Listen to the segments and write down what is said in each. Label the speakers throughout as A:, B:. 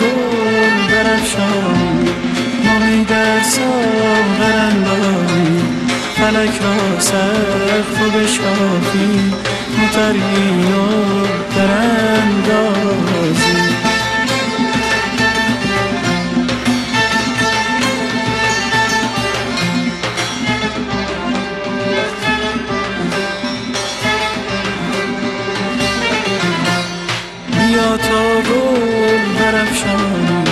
A: گل برفشان ماهی در ساغر اندازی فلک را سخت و بشکافی مترین و براندازی بیا تا برفشانیم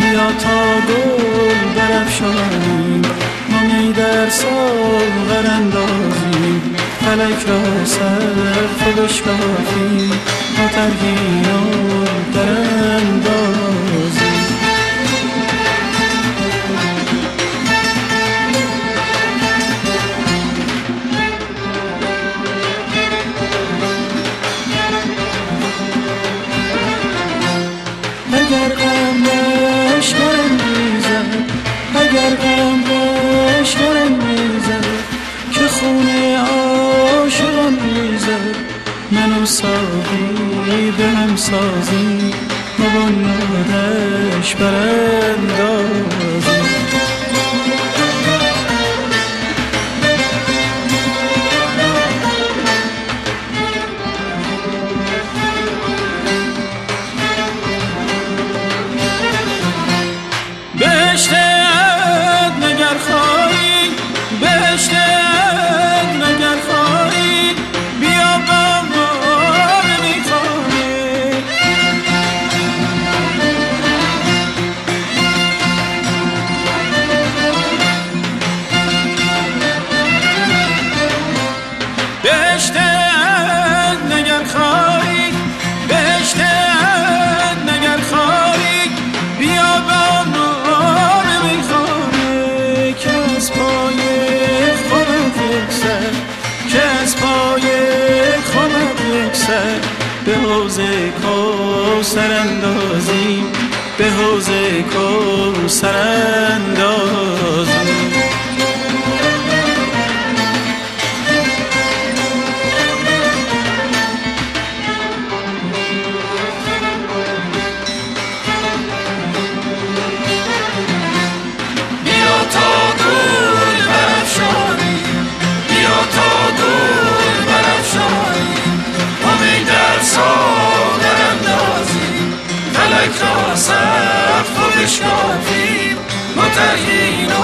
A: بیا تا گل برفشانیم ما می در ساغر اندازیم. فلک را سقف و بشکافیم. ما ترهین و در اگر غم لشکرم می‌زد اگر غم لشکرم می‌زد که خون عاشقم می‌زد من و ساقی به هم سازیم و بنیادش براندازیم سر به حوز کوسر اندازیم. به حوز کوسر اندازیم.
B: فلک